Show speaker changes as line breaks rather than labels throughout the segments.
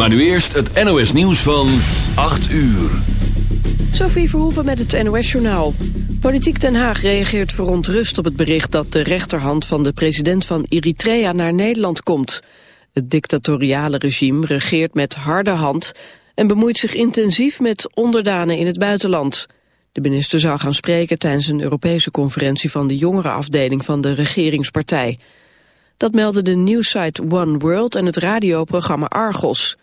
Maar nu eerst het NOS nieuws van 8 uur.
Sophie Verhoeven met het NOS-journaal. Politiek Den Haag reageert verontrust op het bericht dat de rechterhand van de president van Eritrea naar Nederland komt. Het dictatoriale regime regeert met harde hand en bemoeit zich intensief met onderdanen in het buitenland. De minister zou gaan spreken tijdens een Europese conferentie van de jongerenafdeling van de regeringspartij. Dat meldde de nieuwsite One World en het radioprogramma Argos.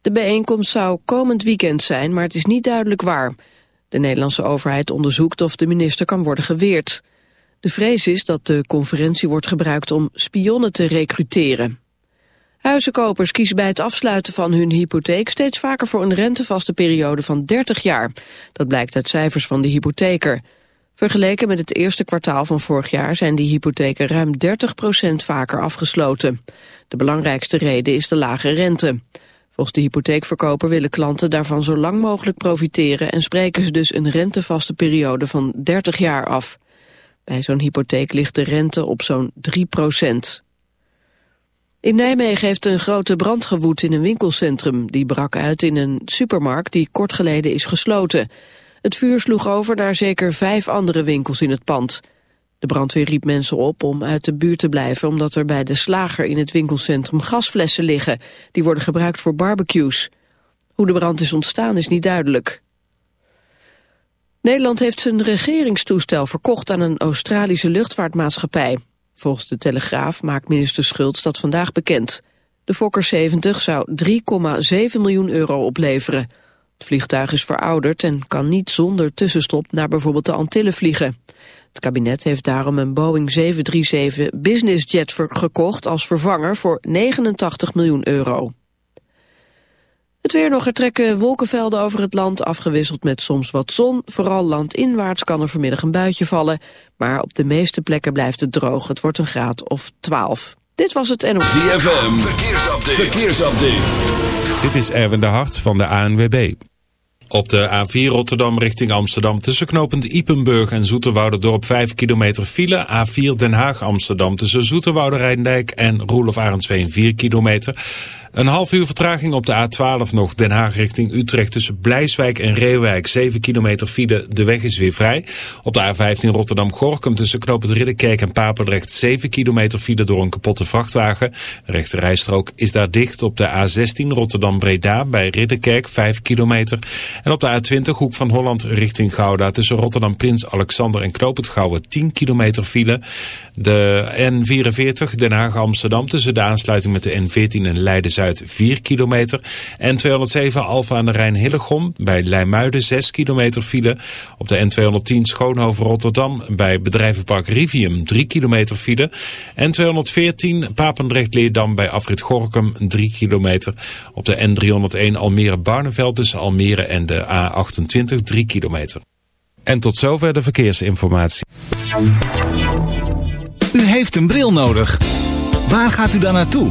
De bijeenkomst zou komend weekend zijn, maar het is niet duidelijk waar. De Nederlandse overheid onderzoekt of de minister kan worden geweerd. De vrees is dat de conferentie wordt gebruikt om spionnen te recruteren. Huizenkopers kiezen bij het afsluiten van hun hypotheek steeds vaker voor een rentevaste periode van 30 jaar. Dat blijkt uit cijfers van de hypotheker. Vergeleken met het eerste kwartaal van vorig jaar zijn die hypotheken ruim 30% vaker afgesloten. De belangrijkste reden is de lage rente. Volgens de hypotheekverkoper willen klanten daarvan zo lang mogelijk profiteren en spreken ze dus een rentevaste periode van 30 jaar af. Bij zo'n hypotheek ligt de rente op zo'n 3% In Nijmegen heeft een grote brand gewoed in een winkelcentrum. Die brak uit in een supermarkt die kort geleden is gesloten. Het vuur sloeg over naar zeker vijf andere winkels in het pand. De brandweer riep mensen op om uit de buurt te blijven... omdat er bij de slager in het winkelcentrum gasflessen liggen. Die worden gebruikt voor barbecues. Hoe de brand is ontstaan is niet duidelijk. Nederland heeft zijn regeringstoestel verkocht aan een Australische luchtvaartmaatschappij. Volgens de Telegraaf maakt minister Schultz dat vandaag bekend. De Fokker 70 zou 3,7 miljoen euro opleveren. Het vliegtuig is verouderd en kan niet zonder tussenstop naar bijvoorbeeld de Antillen vliegen. Het kabinet heeft daarom een Boeing 737 Business Jet gekocht als vervanger voor 89 miljoen euro. Het weer nog, er trekken wolkenvelden over het land, afgewisseld met soms wat zon. Vooral landinwaarts kan er vanmiddag een buitje vallen, maar op de meeste plekken blijft het droog. Het wordt een graad of 12. Dit was het NOS.
ZFM, verkeersupdate. verkeersupdate.
Dit is Erwin de Hart van de ANWB. Op de A4 Rotterdam richting Amsterdam tussen knopend Ipenburg en Zoeterwoude-dorp 5 kilometer file. A4 Den Haag Amsterdam tussen Zoeterwoude Rijndijk en Roelof Arendsveen 4 kilometer. Een half uur vertraging op de A12 nog Den Haag richting Utrecht tussen Blijswijk en Reewijk. 7 kilometer file, de weg is weer vrij. Op de A15 Rotterdam-Gorkum tussen Knoop het Ridderkerk en Papendrecht 7 kilometer file door een kapotte vrachtwagen. De rechte rijstrook is daar dicht op de A16 Rotterdam-Breda bij Ridderkerk 5 kilometer. En op de A20 Hoek van Holland richting Gouda tussen Rotterdam-Prins Alexander en Knoop het Gouwen 10 kilometer file. De N44 Den Haag-Amsterdam tussen de aansluiting met de N14 en Leiden-Zuid 4 kilometer. En 207 Alfa aan de Rijn Hillegom bij Leimuiden 6 kilometer file. Op de N210 Schoonhoven Rotterdam bij bedrijvenpark Rivium 3 kilometer file. En 214 Papendrecht Leerdam bij afrit Gorkum 3 kilometer. Op de N301 Almere Barneveld tussen Almere en de A28 3 kilometer. En tot zover de verkeersinformatie.
U heeft een bril nodig. Waar gaat u dan naartoe?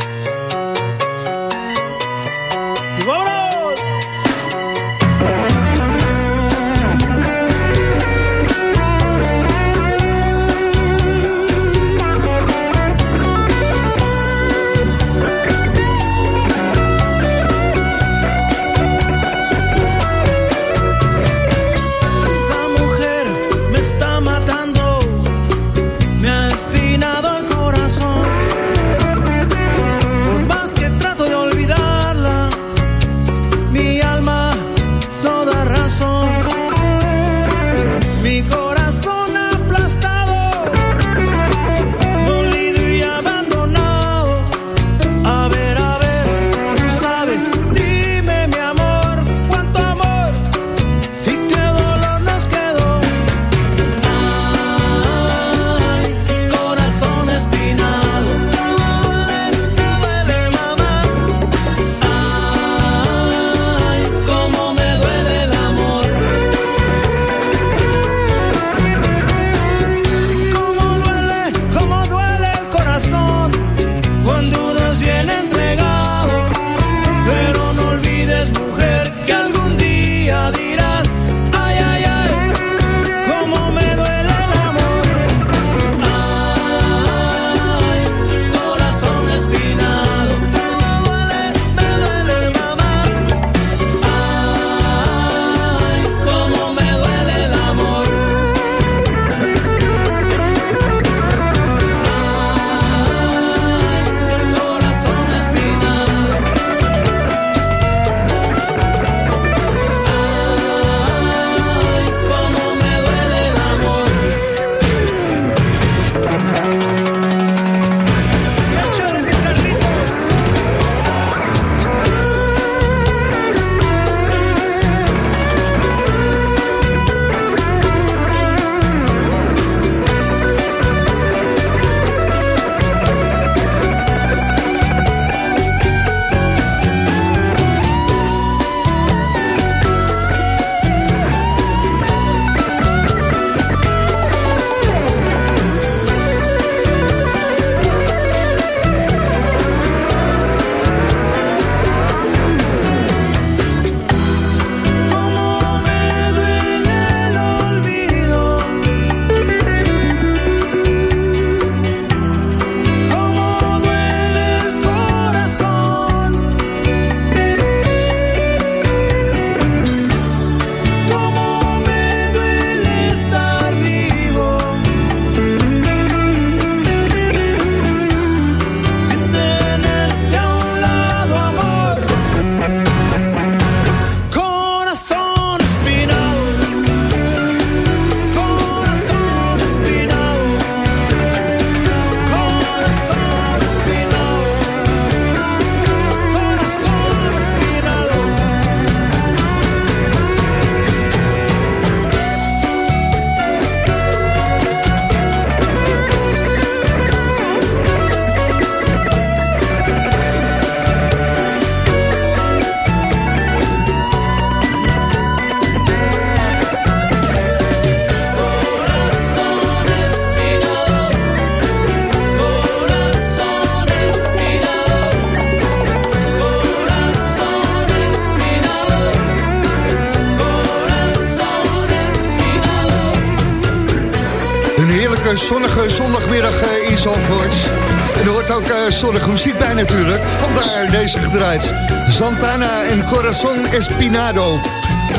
Natuurlijk. Vandaar deze gedraaid. Santana en Corazon Espinado.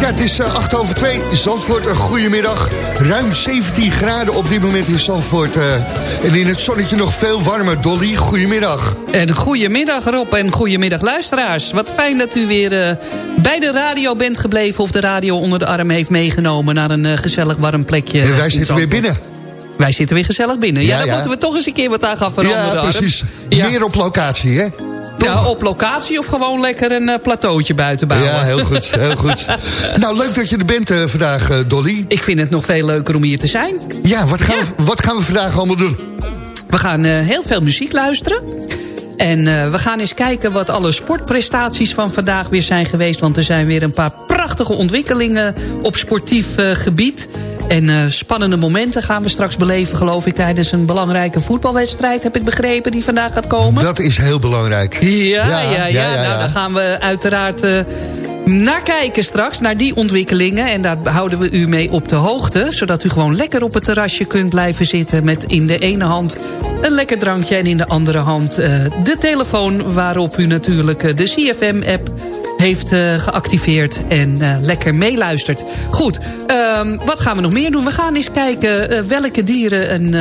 Ja, het is 8 eh, over 2. Zandvoort, een goede middag. Ruim 17 graden op dit moment in Zandvoort. en in het zonnetje nog veel warmer. Dolly, goedemiddag.
En goedemiddag Rob en goedemiddag luisteraars. Wat fijn dat u weer bij de radio bent gebleven... of de radio onder de arm heeft meegenomen... naar een gezellig warm plekje.
En wij zitten weer binnen.
Wij zitten weer gezellig binnen. Ja, dan moeten we toch eens een keer wat aan gaan veranderen.
Ja, precies. Meer op locatie, hè?
Ja, op locatie of gewoon lekker een uh, plateautje buiten bouwen.
Ja, heel goed. Heel goed. nou, leuk dat je er bent uh, vandaag, uh, Dolly.
Ik vind het nog veel leuker om hier te zijn.
Ja, wat gaan, We, wat gaan we vandaag allemaal doen?
We gaan heel veel muziek luisteren. En we gaan eens kijken wat alle sportprestaties van vandaag weer zijn geweest. Want er zijn weer een paar prachtige ontwikkelingen op sportief gebied. En spannende momenten gaan we straks beleven, geloof ik... tijdens een belangrijke voetbalwedstrijd, heb ik begrepen, die vandaag gaat komen.
Dat is heel belangrijk.
Ja, ja, ja. ja, nou, dan gaan we uiteraard naar kijken straks, naar die ontwikkelingen. En daar houden we u mee op de hoogte. Zodat u gewoon lekker op het terrasje kunt blijven zitten... met in de ene hand een lekker drankje en in de andere hand uh, de telefoon... waarop u natuurlijk uh, de CFM-app heeft uh, geactiveerd en lekker meeluistert. Goed, um, wat gaan we nog meer doen? We gaan eens kijken welke dieren, een,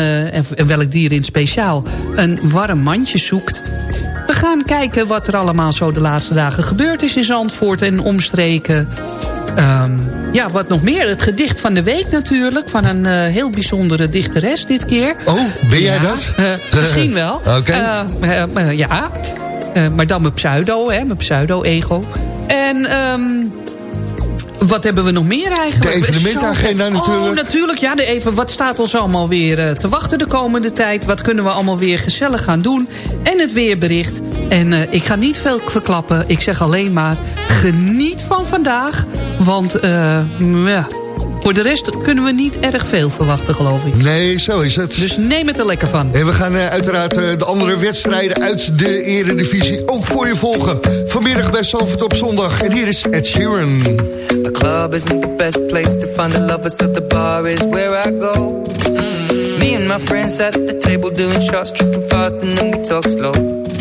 en welk dier in speciaal... een warm mandje zoekt... Gaan kijken wat er allemaal zo de laatste dagen gebeurd is in Zandvoort en omstreken. Um, ja, wat nog meer? Het gedicht van de week natuurlijk. Van een uh, heel bijzondere dichteres dit keer.
Oh, ben jij dat?
Uh, misschien wel.
Oké. Okay.
Uh, ja, maar dan mijn pseudo, hè, mijn pseudo-ego. En... Um, wat hebben we nog meer eigenlijk?
De evenementagenda natuurlijk.
Oh, natuurlijk. Ja, de even, wat staat ons allemaal weer uh, te wachten de komende tijd? Wat kunnen we allemaal weer gezellig gaan doen? En het weerbericht. En uh, ik ga niet veel verklappen. Ik zeg alleen maar, geniet van vandaag. Want, uh, ja, voor de rest kunnen we niet erg veel verwachten, geloof ik.
Nee, zo is het.
Dus neem het er lekker van.
En we gaan uh, uiteraard uh, de andere wedstrijden uit de eredivisie ook voor je volgen. Vanmiddag bij Zalvoort op zondag. En hier is Ed Sheeran. The club isn't the best place to find the lovers, so the bar is where I go. Mm. Me and my friends at the table doing shots, tripping fast and then we talk slow.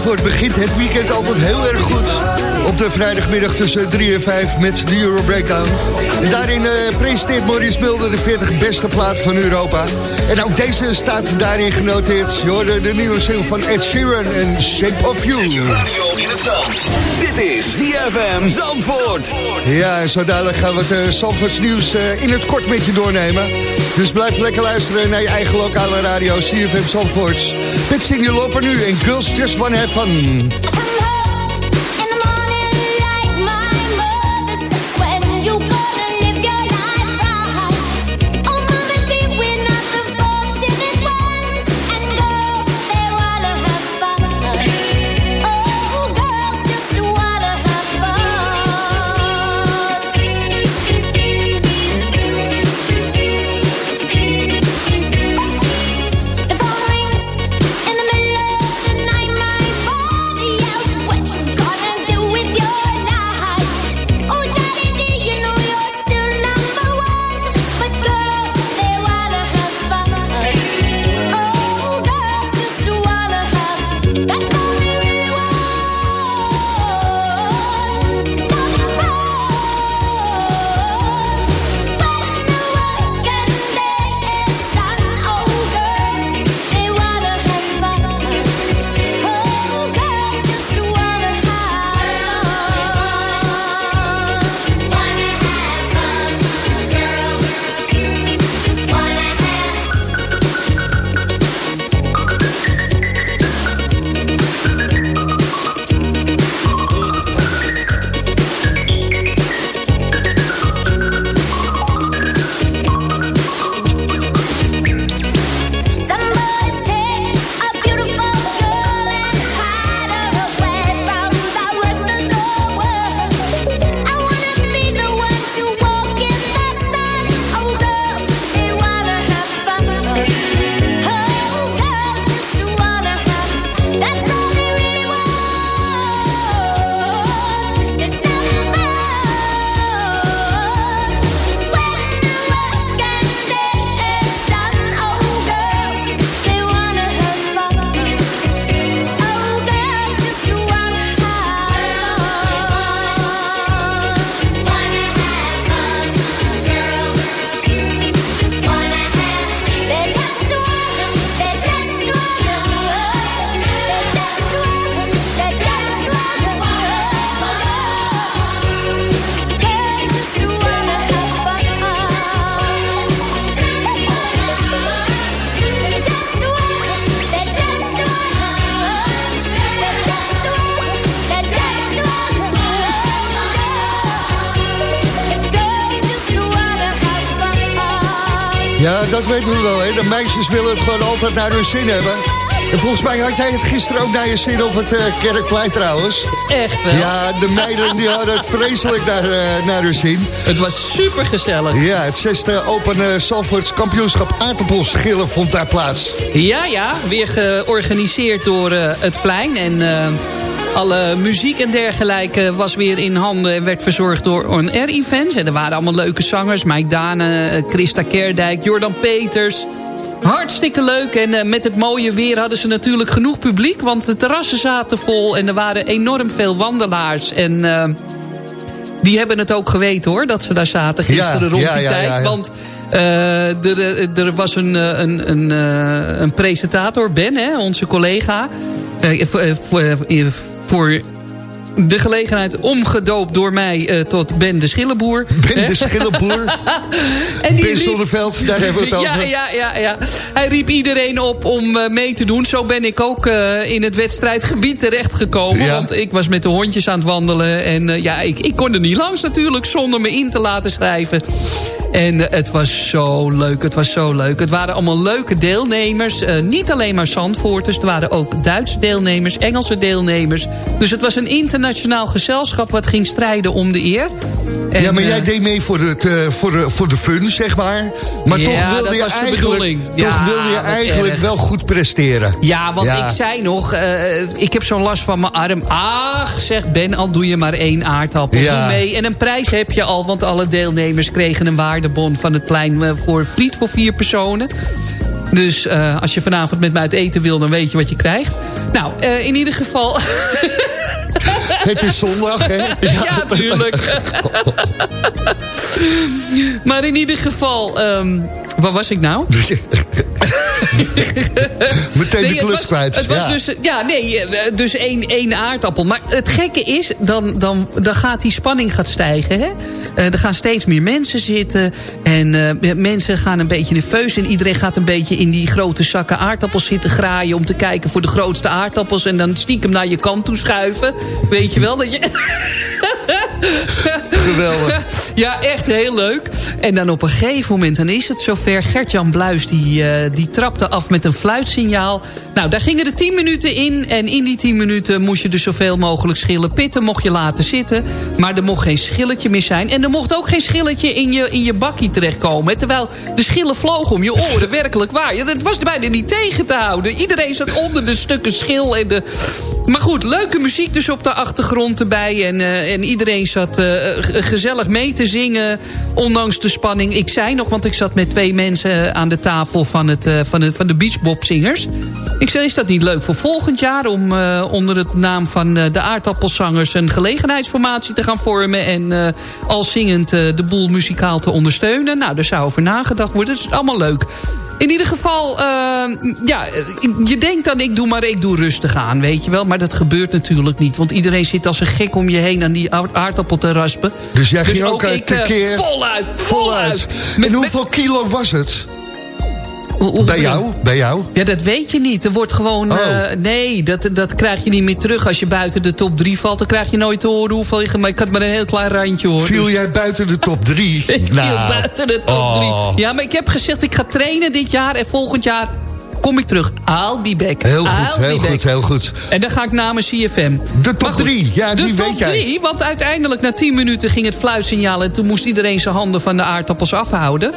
Voor het begint het weekend altijd heel erg goed.
Op de vrijdagmiddag tussen 3 en 5 met de Euro Breakdown. En daarin uh, presenteert Maurice Mulder de 40 beste plaat van Europa. En ook deze staat daarin genoteerd. Je hoorde de nieuwe single van Ed Sheeran en Shape of You.
Dit is ZFM Zandvoort.
Ja, zo dadelijk gaan we het uh, Zandvoorts nieuws uh, in het kort met je doornemen. Dus blijf lekker luisteren naar je eigen lokale radio CFM Zandvoorts. Met Cindy Loper nu en Girls Just Wanna Have Fun. Wel. Hè? De meisjes willen het gewoon altijd naar hun zin hebben. En volgens mij had jij het gisteren ook naar je zin op het uh, Kerkplein trouwens.
Echt wel?
Ja, de meiden die hadden het vreselijk naar, uh, naar hun zin.
Het was super gezellig.
Ja, het zesde Open uh, kampioenschap aardappelschillen vond daar plaats.
Ja, ja, weer georganiseerd door het plein. En alle muziek en dergelijke was weer in handen en werd verzorgd door On Air Events. En er waren allemaal leuke zangers. Mike Dane, eh, Christa Kerdijk, Jordan Peters. Hartstikke leuk. En uh, met het mooie weer hadden ze natuurlijk genoeg publiek. Want de terrassen zaten vol en er waren enorm veel wandelaars. En uh, die hebben het ook geweten hoor, dat ze daar zaten gisteren rond die ja, tijd. Want... Uh, er, er, was een, een, een, een presentator, Ben, hè, onze collega voor de gelegenheid omgedoopt door mij uh, tot Ben de Schilleboer.
Ben de Schilleboer. en ben Zonneveld, daar hebben we het over.
Ja, ja, ja, ja. Hij riep iedereen op om uh, mee te doen. Zo ben ik ook uh, in het wedstrijdgebied terechtgekomen. Ja. Want ik was met de hondjes aan het wandelen. En ja, ik, ik kon er niet langs natuurlijk zonder me in te laten schrijven. En eh, het was zo leuk, het was zo leuk. Het waren allemaal leuke deelnemers. Uh, niet alleen maar Zandvoorters, er waren ook Duitse deelnemers, Engelse deelnemers. Dus het was een internationaal gezelschap wat ging strijden om de eer.
En, ja, maar jij uh, deed mee voor, het, uh, voor, de, voor de fun, zeg maar. Maar
ja,
toch wilde je eigenlijk, toch wilde je eigenlijk wel goed presteren.
Ja, want ja. ik zei nog, ik heb zo'n last van mijn arm. Ach, zeg Ben, al doe je maar één aardappel. Doe mee. En een prijs heb je al, want alle deelnemers kregen een waarde bon van het plein eh, voor friet voor vier personen. Dus uh, als je vanavond met mij uit eten wil, dan weet je wat je krijgt. Nou, uh, in ieder geval...
Het is zondag, hè?
Ja, tuurlijk. maar in ieder geval, um, waar was ik nou?
Meteen de kluts kwijt.
Het was ja. dus, ja, nee, eh, dus één, één aardappel. Maar het gekke is, dan, dan, dan gaat die spanning gaat stijgen. Hè? Uh, er gaan steeds meer mensen zitten. En uh, mensen gaan een beetje nerveus. En iedereen gaat een beetje in die grote zakken aardappels zitten graaien... om te kijken voor de grootste aardappels. En dan stiekem naar je kant toe schuiven. Weet je wel, dat je...
Geweldig.
Ja, echt heel leuk. En dan op een gegeven moment, dan is het zover. Gert-Jan Bluis, die, uh, die trapte af met een fluitsignaal. Nou, daar gingen er tien minuten in. En in die tien minuten moest je dus zoveel mogelijk schillen. Pitten mocht je laten zitten. Maar er mocht geen schilletje meer zijn. En er mocht ook geen schilletje in je, in je bakkie terechtkomen. Terwijl de schillen vlogen om je oren, werkelijk waar. Ja, dat was bijna niet tegen te houden. Iedereen zat onder de stukken schil en de... Maar goed, leuke muziek dus op de achtergrond erbij. En, uh, en iedereen zat uh, gezellig mee te zingen. Ondanks de spanning. Ik zei nog, want ik zat met twee mensen aan de tafel van, het, uh, van, het, van de beachbopzingers. Ik zei, is dat niet leuk voor volgend jaar... om onder het naam van de aardappelzangers... een gelegenheidsformatie te gaan vormen... en al zingend de boel muzikaal te ondersteunen? Nou, daar zou over nagedacht worden. Dat is allemaal leuk. In ieder geval, uh, ja, je denkt dan ik doe maar ik doe rustig aan, weet je wel. Maar dat gebeurt natuurlijk niet. Want iedereen zit als een gek om je heen aan die aardappel te raspen.
Dus jij dus ging ook, ook ik, keer...
Voluit, voluit.
en hoeveel kilo was het? Bij jou? Bij jou?
Ja, dat weet je niet. Er wordt gewoon... Oh. Uh, nee, dat, dat krijg je niet meer terug. Als je buiten de top 3 valt, dan krijg je nooit te horen hoeveel je... Maar ik had maar een heel klein randje hoor.
Viel dus- jij buiten de top 3?
ik nou. viel buiten de top 3. Oh. Ja, maar ik heb gezegd, ik ga trainen dit jaar en volgend jaar kom ik terug. I'll be back.
Heel goed, heel goed, heel goed.
En dan ga ik namens CFM.
De top 3, ja, die weet jij. De top 3,
want uiteindelijk na 10 minuten ging het fluitsignaal... en toen moest iedereen zijn handen van de aardappels afhouden.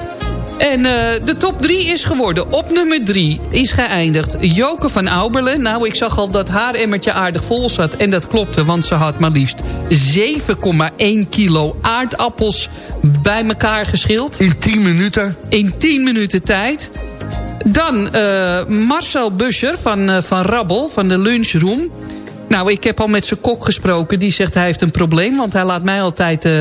En uh, de top 3 is geworden. Op nummer 3 is geëindigd Joke van Auberlen. Nou, ik zag al dat haar emmertje aardig vol zat. En dat klopte, want ze had maar liefst 7,1 kilo aardappels bij elkaar geschild.
In 10 minuten?
In 10 minuten tijd. Dan uh, Marcel Buscher van, uh, van Rabbel, van de Lunchroom. Nou, ik heb al met zijn kok gesproken. Die zegt hij heeft een probleem. Want hij laat mij altijd uh,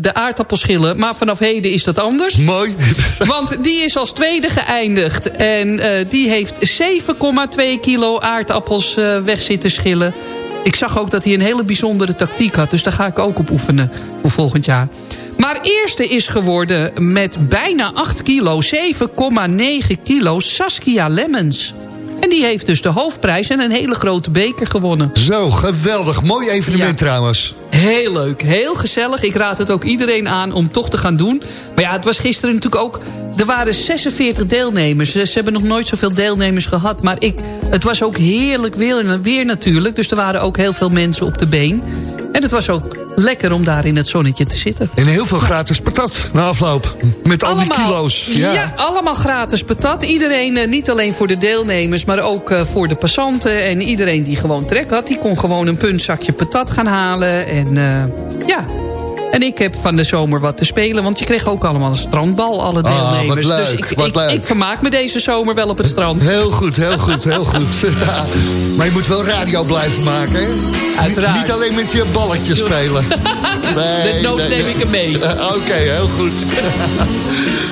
de aardappel schillen. Maar vanaf heden is dat anders.
Mooi.
Want die is als tweede geëindigd. En uh, die heeft 7,2 kilo aardappels uh, weg zitten schillen. Ik zag ook dat hij een hele bijzondere tactiek had. Dus daar ga ik ook op oefenen voor volgend jaar. Maar eerste is geworden met bijna 8 kilo, 7,9 kilo Saskia Lemmens. En die heeft dus de hoofdprijs en een hele grote beker gewonnen.
Zo, geweldig. Mooi evenement trouwens.
Heel leuk, heel gezellig. Ik raad het ook iedereen aan om toch te gaan doen. Maar ja, het was gisteren natuurlijk ook... Er waren 46 deelnemers. Ze hebben nog nooit zoveel deelnemers gehad. Maar ik, het was ook heerlijk weer, weer natuurlijk. Dus er waren ook heel veel mensen op de been. En het was ook lekker om daar in het zonnetje te zitten.
En heel veel gratis patat na afloop. Met al die kilo's.
Ja. ja. allemaal gratis patat. Iedereen, eh, niet alleen voor de deelnemers, maar ook eh, voor de passanten. En iedereen die gewoon trek had, die kon gewoon een puntzakje patat gaan halen. En uh, ja, en ik heb van de zomer wat te spelen. Want je kreeg ook allemaal een strandbal, alle ah, deelnemers.
Ah, leuk, dus
ik, ik, ik, vermaak me deze zomer wel op het strand.
Heel goed, heel goed, heel goed. maar je moet wel radio blijven maken, hè?
Uiteraard.
Niet, alleen met je balletjes spelen.
Nee, Desnoods neem ik hem mee.
Oké, heel goed.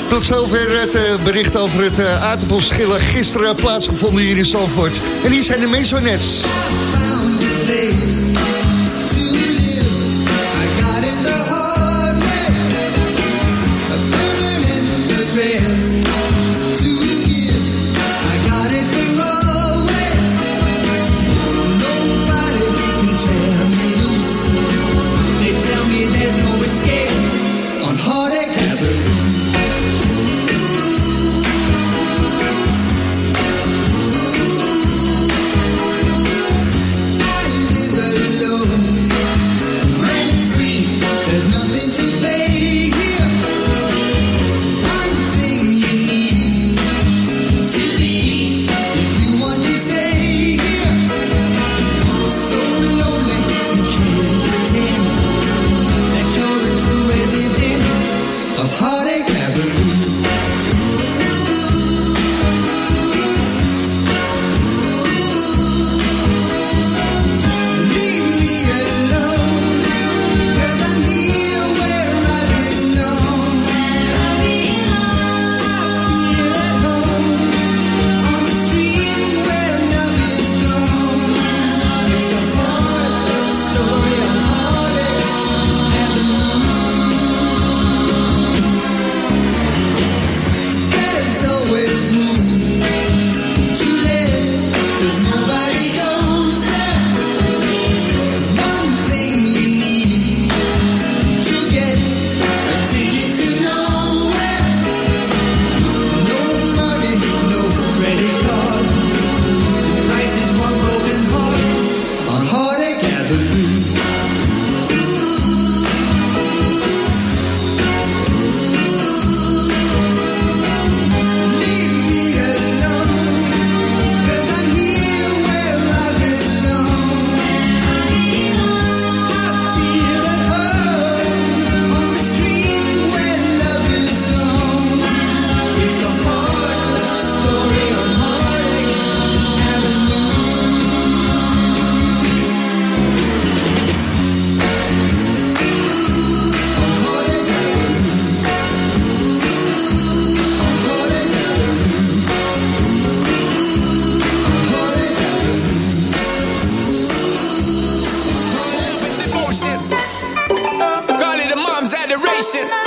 Tot zover het uh, bericht over het uh, aardappelschillen. Gisteren plaatsgevonden hier in Zalvoort. En hier zijn de Maisonets.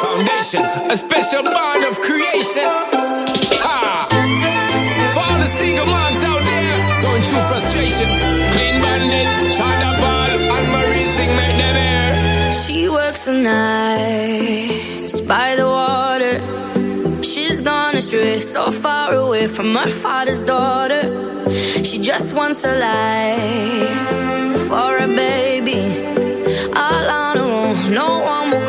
Foundation, a special bond of creation. Ah. For all the single moms out there going through frustration, clean bandit, China ball, and Marie's thing make them air.
She works the nights by the water. She's gone astray, so far away from her father's daughter. She just wants a life for a baby. All on her own, no one will.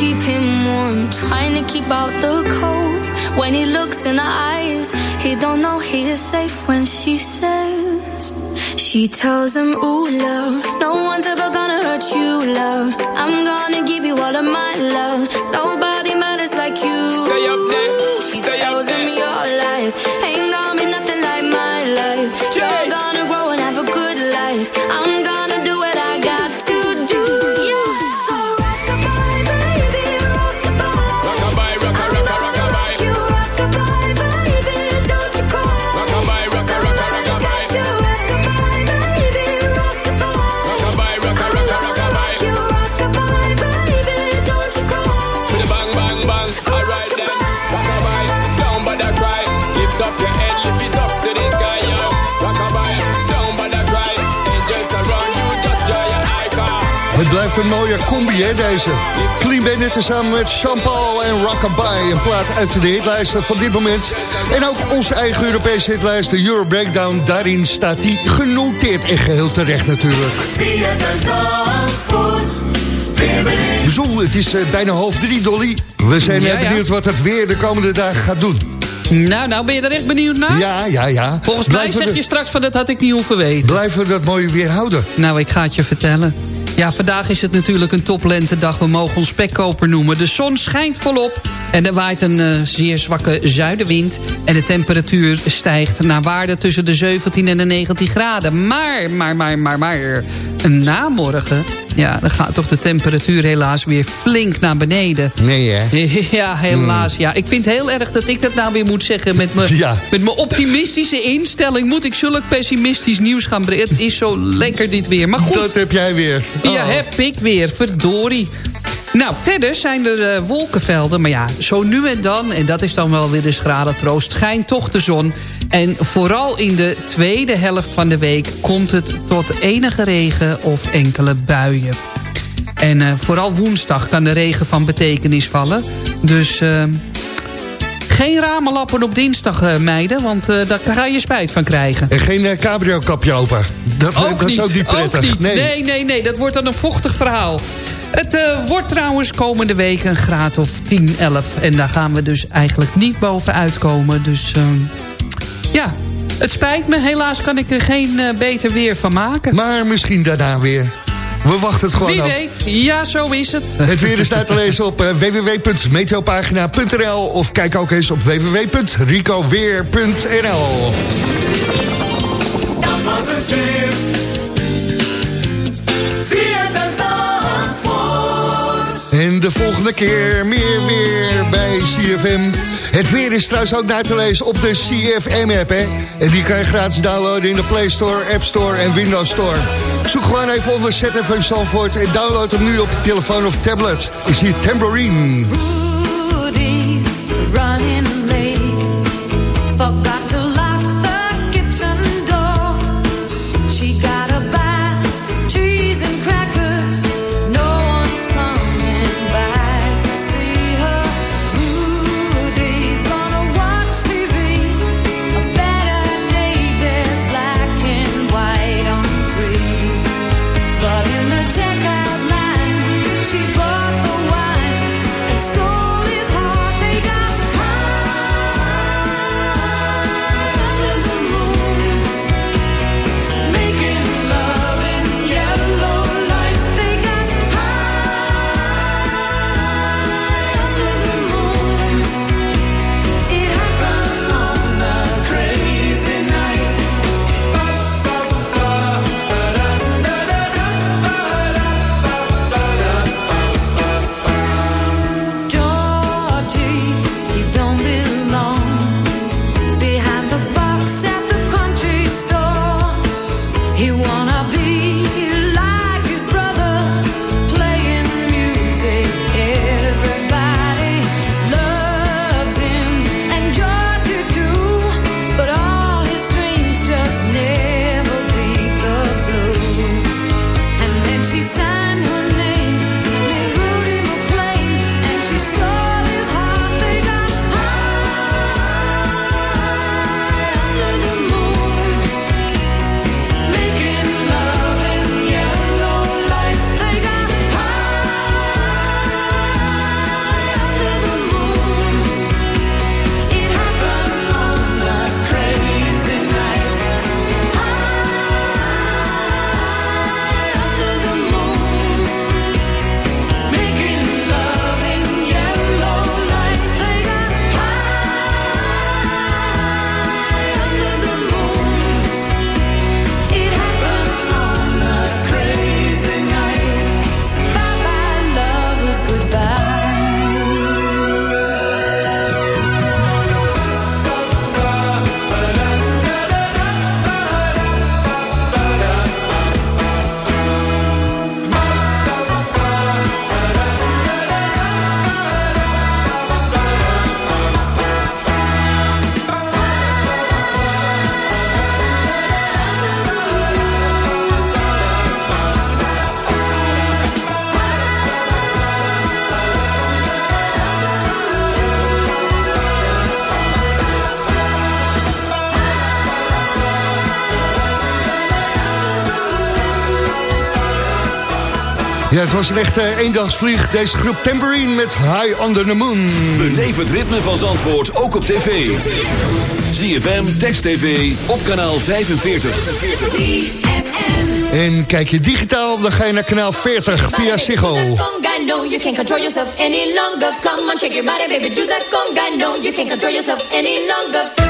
keep him warm, trying to keep out the cold. When he looks in her eyes, he don't know he is safe when she says. She tells him, ooh, love, no one's ever
blijft een mooie combi, hè, deze. Clean Bandit samen met Jean-Paul en Rockabye. Een plaat uit de hitlijsten van dit moment. En ook onze eigen Europese hitlijst, de Euro Breakdown. Daarin staat die genoteerd en geheel terecht natuurlijk. Zo, het is eh, bijna half drie, Dolly. We zijn eh,
Ja, ja.
benieuwd wat het weer de komende dagen gaat doen.
Nou, nou, ben je er echt benieuwd naar?
Ja, ja, ja.
Volgens mij zeg je straks van dat had ik niet hoeven weten.
Blijven we dat mooie weer houden?
Nou, ik ga het je vertellen. Ja, vandaag is het natuurlijk een toplentedag. We mogen ons spekkoper noemen. De zon schijnt volop en er waait een eh, zeer zwakke zuidenwind. En de temperatuur stijgt naar waarde tussen de 17 en de 19 graden. Maar, maar, maar, maar, maar... Na morgen, ja, dan gaat toch de temperatuur helaas weer flink naar beneden.
Nee, hè?
Ja, helaas. Ja. Ik vind heel erg dat ik dat nou weer moet zeggen. Met mijn
Ja.
met mijn optimistische instelling moet ik zulk pessimistisch nieuws gaan brengen. Het is zo lekker dit weer. Maar goed,
Dat heb jij weer.
ja,
Oh.
heb ik weer. Verdorie. Nou, verder zijn er eh, wolkenvelden. Maar ja, zo nu en dan, en dat is dan wel weer de schrale troost... schijnt toch de zon. En vooral in de tweede helft van de week... komt het tot enige regen of enkele buien. En vooral woensdag kan de regen van betekenis vallen. Dus geen ramenlappen op dinsdag, meiden. Want daar ga je spijt van krijgen.
En geen cabrio-kapje open. Dat,
ook
dat
niet,
is ook niet prettig.
Ook niet.
Nee.
nee, nee, nee. Dat wordt dan een vochtig verhaal. Het uh, wordt trouwens komende week een graad of 10, 11. En daar gaan we dus eigenlijk niet bovenuit komen. Dus uh, ja, het spijt me. Helaas kan ik er geen uh, beter weer van maken.
Maar misschien daarna weer. We wachten het gewoon
Wie
af.
weet, ja, zo is het.
Het weer is daar te lezen op uh, www.meteopagina.nl of kijk ook eens op www.ricoweer.nl
Dat was het weer.
En de volgende keer meer weer bij CFM. Het weer is trouwens ook naar te lezen op de CFM-app. En die kan je gratis downloaden in de Play Store, App Store en Windows Store. Zoek gewoon even onder ZFM Zandvoort en download hem nu op je telefoon of tablet. Is hier Tambourine. Was een echte eendagsvlieg. Deze groep Tambourine met High Under the Moon.
Beleef het ritme van Zandvoort ook op tv. ZFM, Text TV, op kanaal 45.
En kijk je digitaal, dan ga je naar kanaal 40 via Ziggo.
conga, no, you can't control yourself any longer. Come on, shake your body, baby, do that conga, no, you can't control yourself any longer.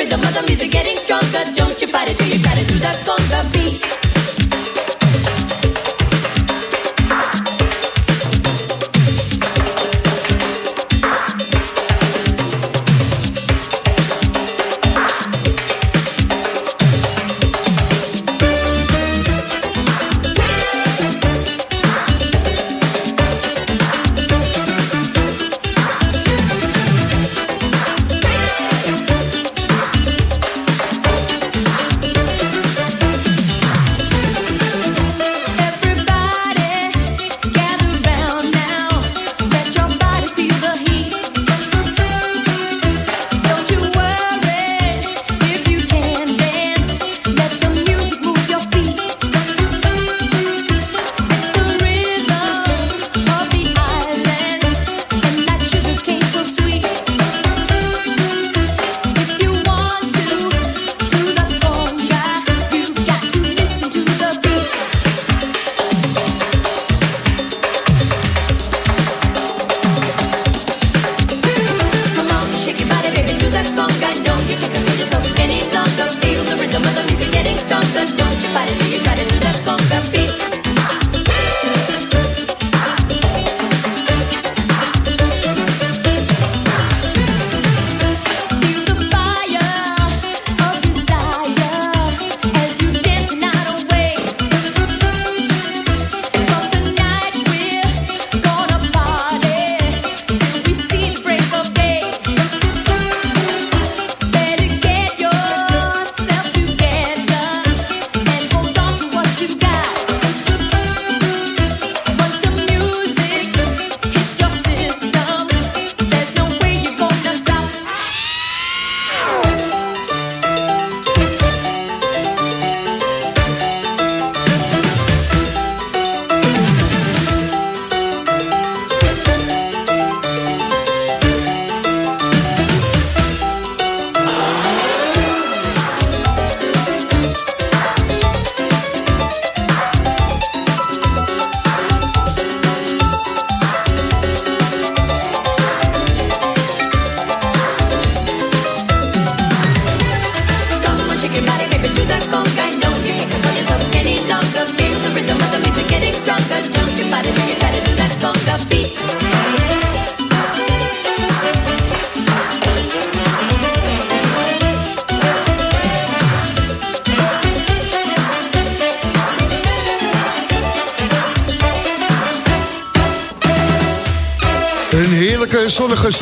Rhythm of the music getting stronger. Don't you fight it till you try to do that conga beat.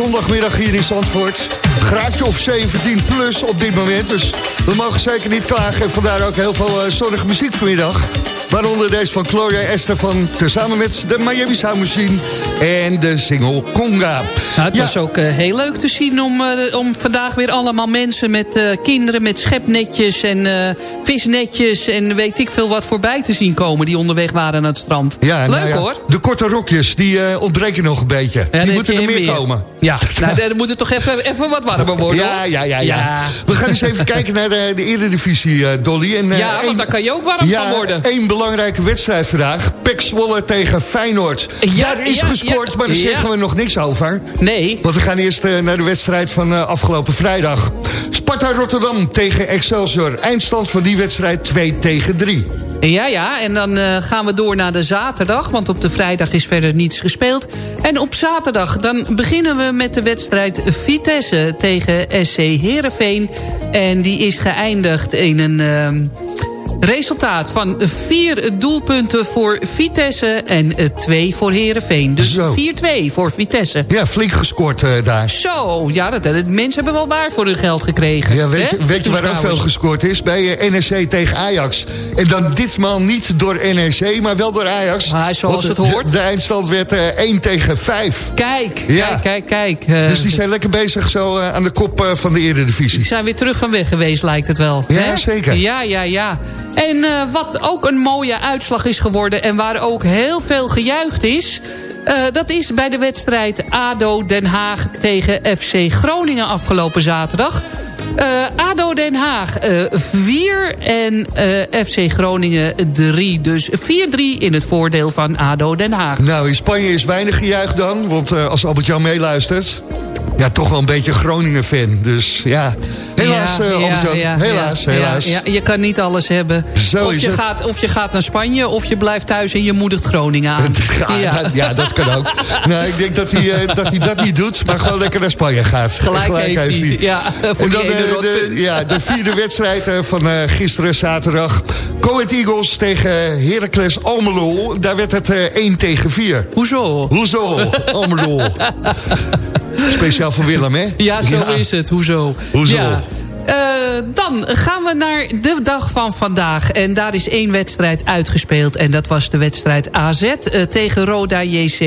Zondagmiddag hier in Zandvoort. Graadje of 17 plus op dit moment, dus we mogen zeker niet klagen. En vandaar ook heel veel uh, zonnige muziek vanmiddag. Waaronder deze van Gloria Estefan, tezamen met de Miami Sound Machine en de single Conga.
Nou, het was ook uh, heel leuk te zien om, uh, om vandaag weer allemaal mensen met uh, kinderen... met schepnetjes en visnetjes en weet ik veel wat voorbij te zien komen... die onderweg waren naar het strand.
Ja,
leuk
nou ja,
hoor.
De korte rokjes, die ontbreken nog een beetje. Ja, die moeten er meer komen.
Ja, nou, dan moet het toch even, even wat warmer worden.
Ja, ja, ja, ja, We gaan eens even kijken naar de, de Eredivisie, Dolly. En,
ja, want daar kan je ook warm van worden.
één belangrijke wedstrijd vandaag. Pek Zwolle tegen Feyenoord. Daar is gescoord, maar daar zeggen we nog niks over.
Nee.
Want we gaan eerst naar de wedstrijd van afgelopen vrijdag. Sparta Rotterdam tegen Excelsior. Eindstand van die wedstrijd 2 tegen 3.
Ja, ja, en dan uh, gaan we door naar de zaterdag... want op de vrijdag is verder niets gespeeld. En op zaterdag dan beginnen we met de wedstrijd Vitesse tegen SC Heerenveen. En die is geëindigd in een... Resultaat van vier doelpunten voor Vitesse en twee voor Herenveen. Dus 4-2 voor Vitesse.
Ja, flink gescoord uh, daar.
Zo, ja, dat, de mensen hebben wel waar voor hun geld gekregen.
Ja, weet, je, weet je waar ook veel gescoord is? Bij uh, eh, NEC tegen Ajax. En dan ditmaal niet door NEC, maar wel door Ajax.
Ah, zoals het hoort.
De, de eindstand werd uh, eh, 1 tegen 5.
Kijk, ja. kijk, kijk, kijk.
dus die zijn lekker bezig zo aan de kop van de Eredivisie.
Die zijn weer terug van weg geweest, lijkt het wel.
Ja, hè? zeker.
Ja, ja, ja. En uh, wat ook een mooie uitslag is geworden... en waar ook heel veel gejuicht is... Uh, dat is bij de wedstrijd ADO Den Haag tegen FC Groningen afgelopen zaterdag. Uh, ADO Den Haag 4 uh, en FC Groningen 3. Dus 4-3 in het voordeel van ADO Den Haag.
Nou, in Spanje is weinig gejuicht dan. Want als Albert-Jan meeluistert... ja, toch wel een beetje Groningen-fan. Dus ja, helaas, ja, uh, ja, helaas, helaas.
Ja, je kan niet alles hebben.
Zo
of, je gaat, of je gaat naar Spanje, of je blijft thuis en je moedigt Groningen aan.
ja, dat, ja, dat kan ook. nou, ik denk dat hij, uh, dat hij dat niet doet, maar gewoon lekker naar Spanje gaat.
Gelijk, Gelijk heeft, hij. Ja, en dan uh,
de, ja, de vierde wedstrijd van gisteren zaterdag. Coet Eagles tegen Heracles Almelo. Daar werd het 1 tegen 4.
Hoezo?
Hoezo? Almelo. Speciaal voor Willem, hè?
Ja, zo ja. is het. Hoezo?
Hoezo?
Ja. Uh, dan gaan we naar de dag van vandaag. En daar is één wedstrijd uitgespeeld. En dat was de wedstrijd AZ uh, tegen Roda JC.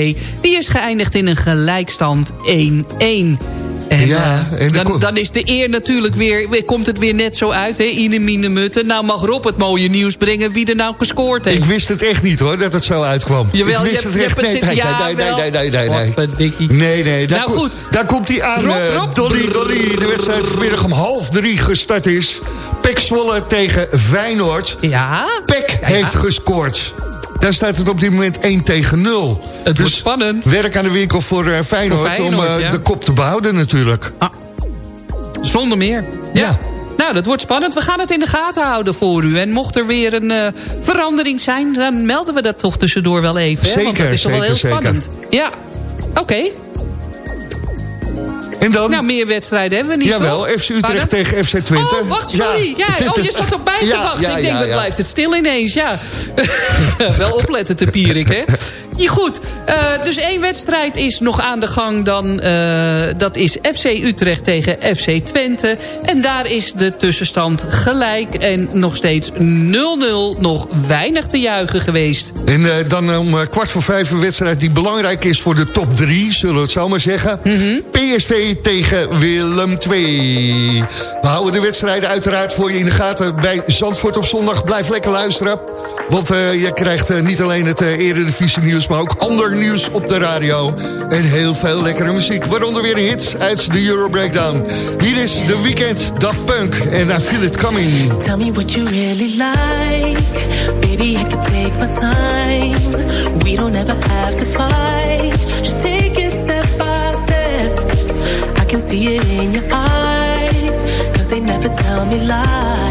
Die is geëindigd in een gelijkstand 1-1. En, ja, uh, en dan, dan, is de eer natuurlijk weer, komt het weer net zo uit, hè, Ine Mine Mutten. Nou mag Rob het mooie nieuws brengen wie er nou gescoord heeft.
Ik wist het echt niet hoor, dat het zo uitkwam.
Jawel,
ik wist
je,
het echt nee, nee,
ja,
nee, nee, nee, nee,
nee,
nee. Nee, nee, daar,
nou, goed.
daar komt hij aan.
Rob, Rob.
Dolly, Dolly, de wedstrijd vanmiddag om half drie gestart is. Pek Zwolle tegen Feyenoord.
Ja?
Pek
ja,
heeft gescoord. Daar staat het op dit moment 1 tegen 0.
Het
dus
wordt spannend.
Werk aan de winkel voor uh, Feyenoord, voor Feyenoord om ja. de kop te behouden natuurlijk.
Ah. Zonder meer.
Ja. ja.
Nou, dat wordt spannend. We gaan het in de gaten houden voor u. En mocht er weer een uh, verandering zijn... dan melden we dat toch tussendoor wel even. Hè?
Zeker,
Want dat is toch
zeker,
wel heel spannend.
Zeker.
Ja, oké. Okay.
En dan?
Nou, meer wedstrijden hebben we niet,
Jawel,
toch?
FC Utrecht Pardon? tegen FC Twente.
Oh, wacht, sorry. Ja. ja. Oh, je zat op bij te wachten. Ik denk, dat blijft het stil ineens, ja. Wel opletten te Pierik, hè? Ja, goed. Uh, dus één wedstrijd is nog aan de gang. Dan, uh, dat is FC Utrecht tegen FC Twente. En daar is de tussenstand gelijk. En nog steeds 0-0. Nog weinig te juichen geweest.
En uh, dan om kwart voor vijf een wedstrijd die belangrijk is voor de top drie. Zullen we het zo maar zeggen.
Mm -hmm.
PSV tegen Willem II. We houden de wedstrijden uiteraard voor je in de gaten bij Zandvoort op zondag. Blijf lekker luisteren. Want je krijgt niet alleen het eredivisie nieuws maar ook ander nieuws op de radio. En heel veel lekkere muziek, waaronder weer een hit uit de Euro Breakdown. Hier is The Weekend, Daft Punk en I Feel It Coming.
Tell me what you really like. Baby, I can take my time. We don't ever have to fight. Just take it step by step. I can see it in your eyes. Cause they never tell me lies.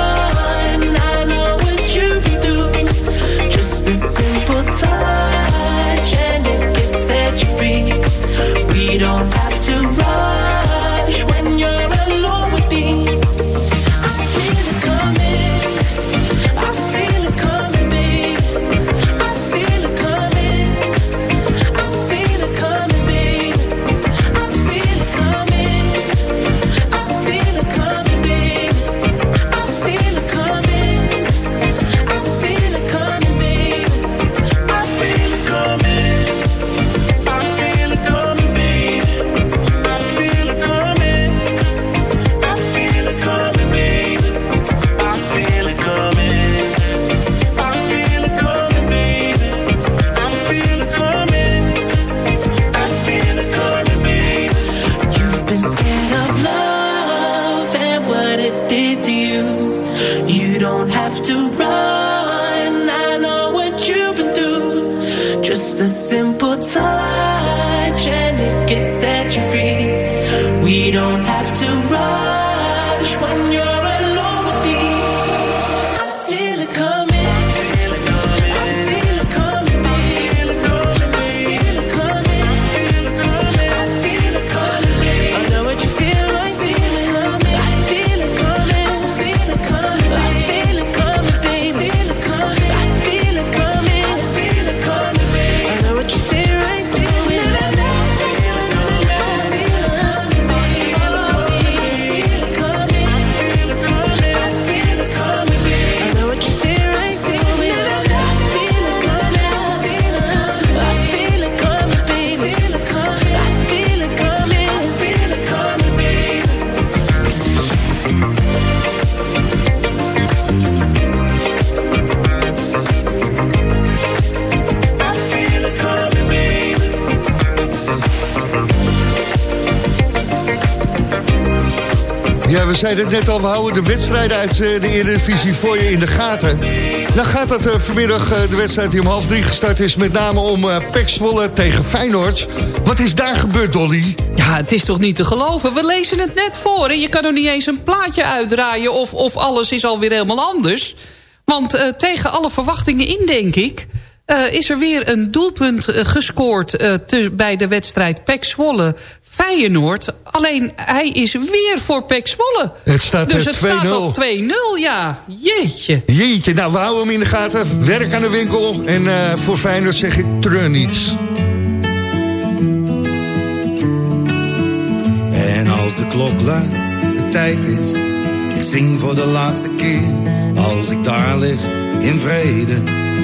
don't
Zeiden het net al, we houden de wedstrijden uit eh, de Eredivisie voor je in de gaten. Dan gaat het eh, vanmiddag, eh, de wedstrijd die om half drie gestart is... met name om Pek Zwolle tegen Feyenoord. Wat is daar gebeurd, Dolly?
Ja, het is toch niet te geloven. We lezen het net voor je kan er niet eens een plaatje uitdraaien... of, of alles is alweer helemaal anders. Want tegen alle verwachtingen in, denk ik... Is er weer een doelpunt gescoord te, bij de wedstrijd Pek Zwolle Feyenoord. Alleen hij is weer voor Pek Zwolle.
Het staat
dus het
2-0.
staat op 2-0, ja. Jeetje.
Jeetje, nou we houden hem in de gaten. Werk aan de winkel. En uh, voor Feyenoord zeg ik treur niets.
En als de klok luidt, de tijd is. Ik zing voor de laatste keer. Als ik daar lig, in vrede.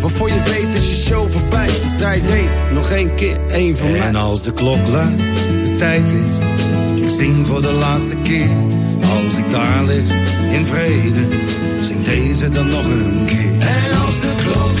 Waarvoor je weet is je show voorbij. Dus draai deze nog één keer, één voor
en
mij.
En als de klok luidt, de tijd is. Ik zing voor de laatste keer. Als ik daar lig, in vrede. Zing deze dan nog een keer.
En als de klok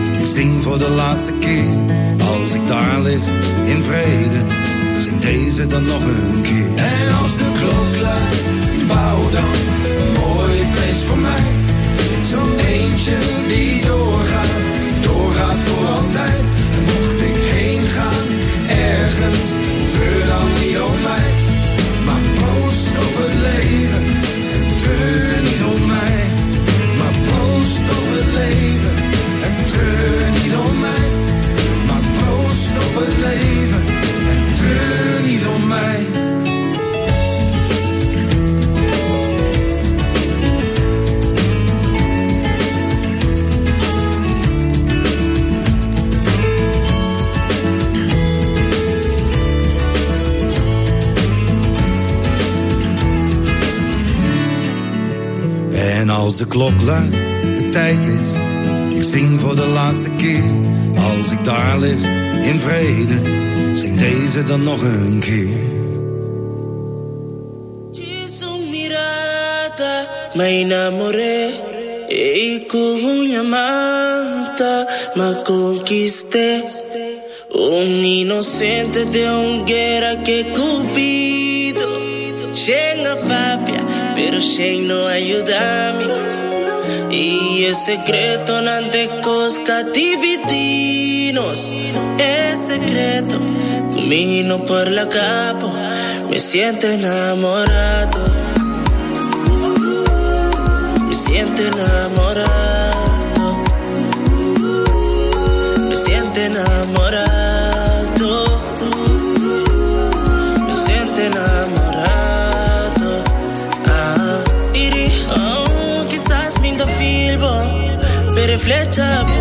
Zing voor de laatste keer. Als ik daar lig, in vrede. Zing deze dan nog een keer.
En als de klok luidt, bouw dan een mooi feest voor mij. Zo'n eentje die doorgaat, doorgaat voor altijd. Mocht ik heen gaan, ergens, treur dan niet om mij. Maar proost op het leven, en treur
de klok luidt, de tijd is. Ik zing voor de laatste keer. Als ik daar lig, in vrede. Zing deze dan nog een keer.
me enamoré y con una mata me conquisté. Un inocente de hoguera que cupido llega papia, pero Shane no ayuda-me. Y es secreto nante cosca dividinos, es secreto, camino por la capa, me siento enamorado, me siento enamorado, pero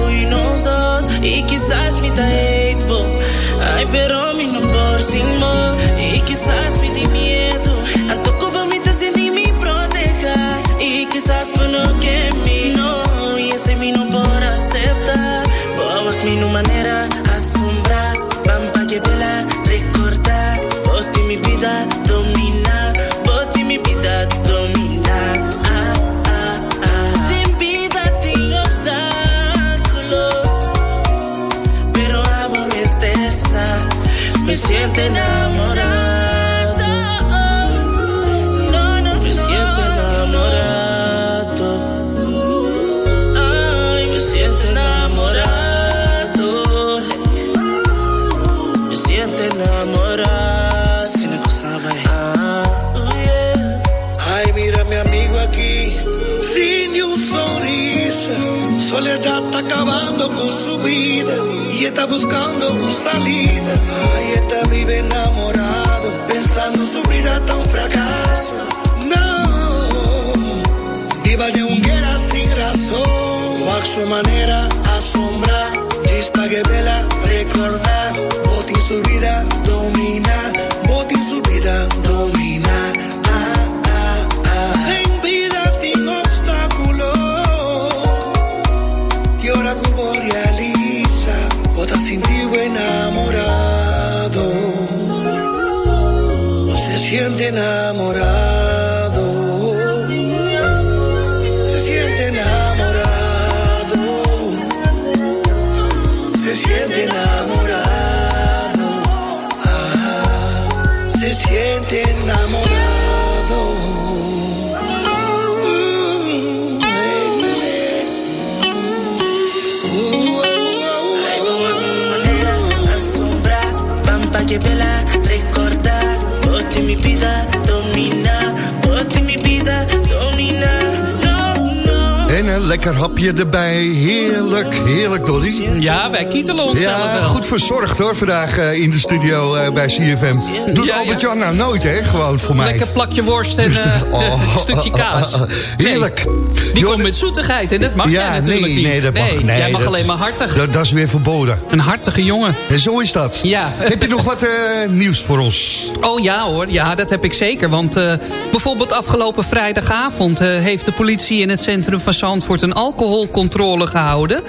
verzorgd hoor, vandaag uh, in de studio uh, bij CFM. Doet ja, Albert-Jan nou nooit hè, gewoon voor mij.
Lekker plakje worst en uh, oh, een stukje kaas.
Heerlijk.
Die komt met zoetigheid en dat mag
ja,
jij natuurlijk
nee,
niet.
Nee, dat mag, nee,
jij mag
dat,
alleen maar hartig.
Dat, dat, is weer verboden.
Een hartige jongen.
En zo is dat.
Ja.
Heb je nog wat nieuws voor ons?
Oh ja hoor, ja dat heb ik zeker. Want bijvoorbeeld afgelopen vrijdagavond heeft de politie in het centrum van Zandvoort een alcoholcontrole gehouden.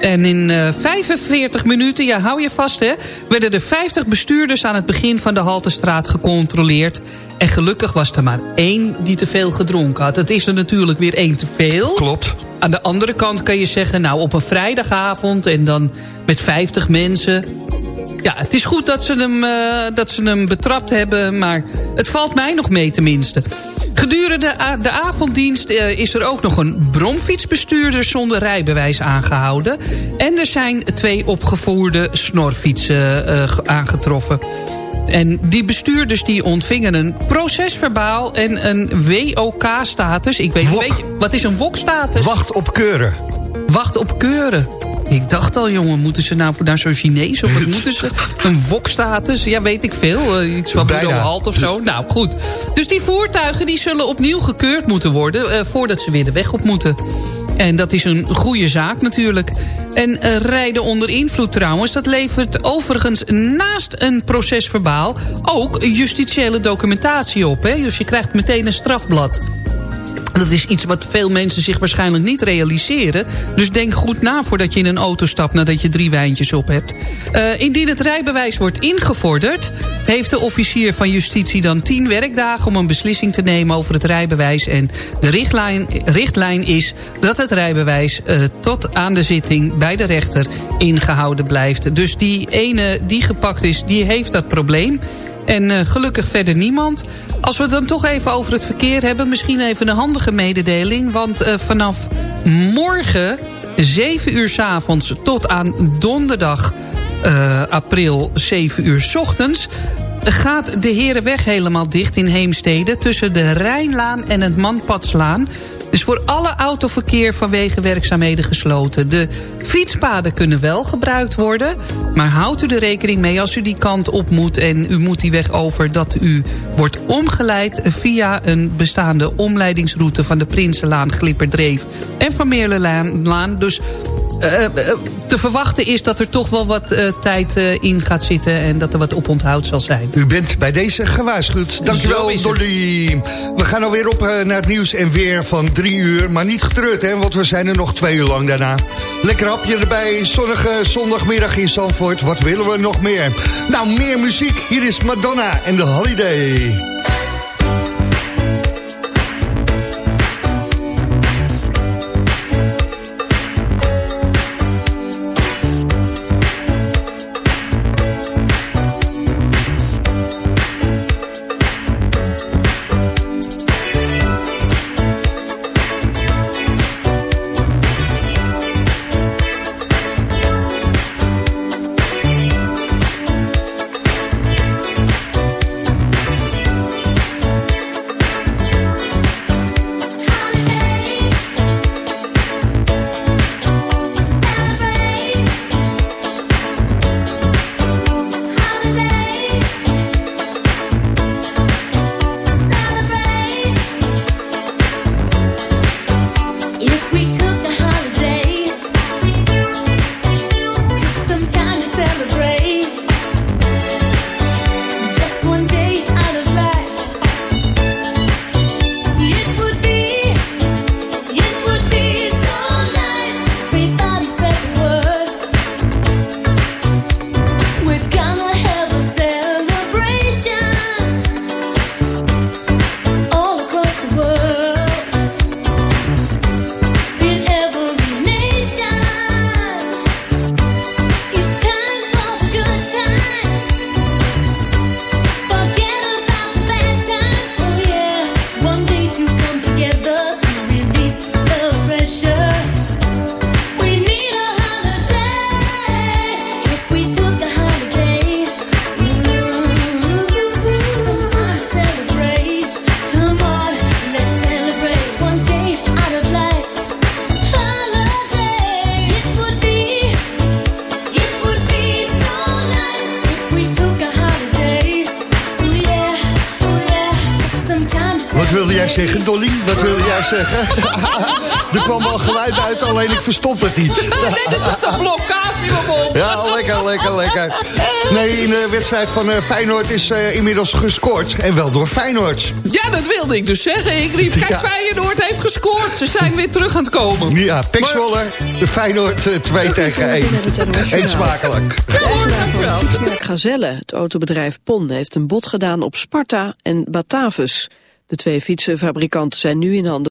En in uh, 45 minuten, ja hou je vast hè, werden er 50 bestuurders aan het begin van de Haltestraat gecontroleerd. En gelukkig was er maar één die te veel gedronken had. Het is er natuurlijk weer één te veel.
Klopt.
Aan de andere kant kan je zeggen, nou op een vrijdagavond en dan met 50 mensen... Ja, het is goed dat ze, hem, uh, dat ze hem betrapt hebben, maar het valt mij nog mee tenminste. Gedurende de, avonddienst uh, is er ook nog een bromfietsbestuurder zonder rijbewijs aangehouden. En er zijn twee opgevoerde snorfietsen uh, aangetroffen. En die bestuurders die ontvingen een procesverbaal en een WOK-status. Ik weet, je, wat is een WOK-status?
Wacht op keuren.
Wacht op keuren. Ik dacht al, jongen, moeten ze nou naar zo'n Chinees of wat moeten ze? Een wokstatus? Ja, weet ik veel. Uh, iets van bureau halt of zo. Nou, goed. Dus die voertuigen die zullen opnieuw gekeurd moeten worden... Uh, voordat ze weer de weg op moeten. En dat is een goede zaak natuurlijk. En uh, rijden onder invloed trouwens, dat levert overigens naast een procesverbaal... ook justitiële documentatie op. Hè? Dus je krijgt meteen een strafblad. Dat is iets wat veel mensen zich waarschijnlijk niet realiseren. Dus denk goed na voordat je in een auto stapt nadat je drie wijntjes op hebt. Uh, indien het rijbewijs wordt ingevorderd... heeft de officier van justitie dan tien werkdagen om een beslissing te nemen over het rijbewijs. En de richtlijn, richtlijn is dat het rijbewijs uh, tot aan de zitting bij de rechter ingehouden blijft. Dus die ene die gepakt is, die heeft dat probleem. En uh, gelukkig verder niemand. Als we het dan toch even over het verkeer hebben... misschien even een handige mededeling. Want uh, vanaf morgen, 7 uur s avonds tot aan donderdag uh, april 7 uur s ochtends... gaat de Herenweg helemaal dicht in Heemstede... tussen de Rijnlaan en het Manpadslaan... Dus voor alle autoverkeer vanwege werkzaamheden gesloten. De fietspaden kunnen wel gebruikt worden. Maar houdt u er rekening mee als u die kant op moet... en u moet die weg over dat u wordt omgeleid... via een bestaande omleidingsroute van de Prinsenlaan, Glipperdreef... en van Meerlenlaan. Dus te verwachten is dat er toch wel wat uh, tijd in gaat zitten... en dat er wat oponthoud zal zijn.
U bent bij deze gewaarschuwd. Dankjewel, Dolly. We gaan alweer op naar het nieuws en weer van drie uur. Maar niet getreurd, hè, want we zijn er nog twee uur lang daarna. Lekker hapje erbij, zonnige zondagmiddag in Zandvoort. Wat willen we nog meer? Nou, meer muziek. Hier is Madonna en The Holiday. Zeggen? er kwam wel geluid uit, alleen ik verstond het niet.
nee, dat is een blokkage in mijn mond.
Ja, lekker, lekker, lekker. Nee, in de wedstrijd van uh, Feyenoord is uh, inmiddels gescoord. En wel door Feyenoord.
Ja, dat wilde ik dus zeggen. Ik riep, kijk, ja. Feyenoord heeft gescoord. Ze zijn weer terug aan het komen.
Ja, Pixwoller, de Feyenoord uh, 2 tegen 1. Eén smakelijk.
Merk Gazelle, het autobedrijf PON, heeft een bod gedaan op Sparta en Batavus. De twee fietsenfabrikanten zijn nu in handen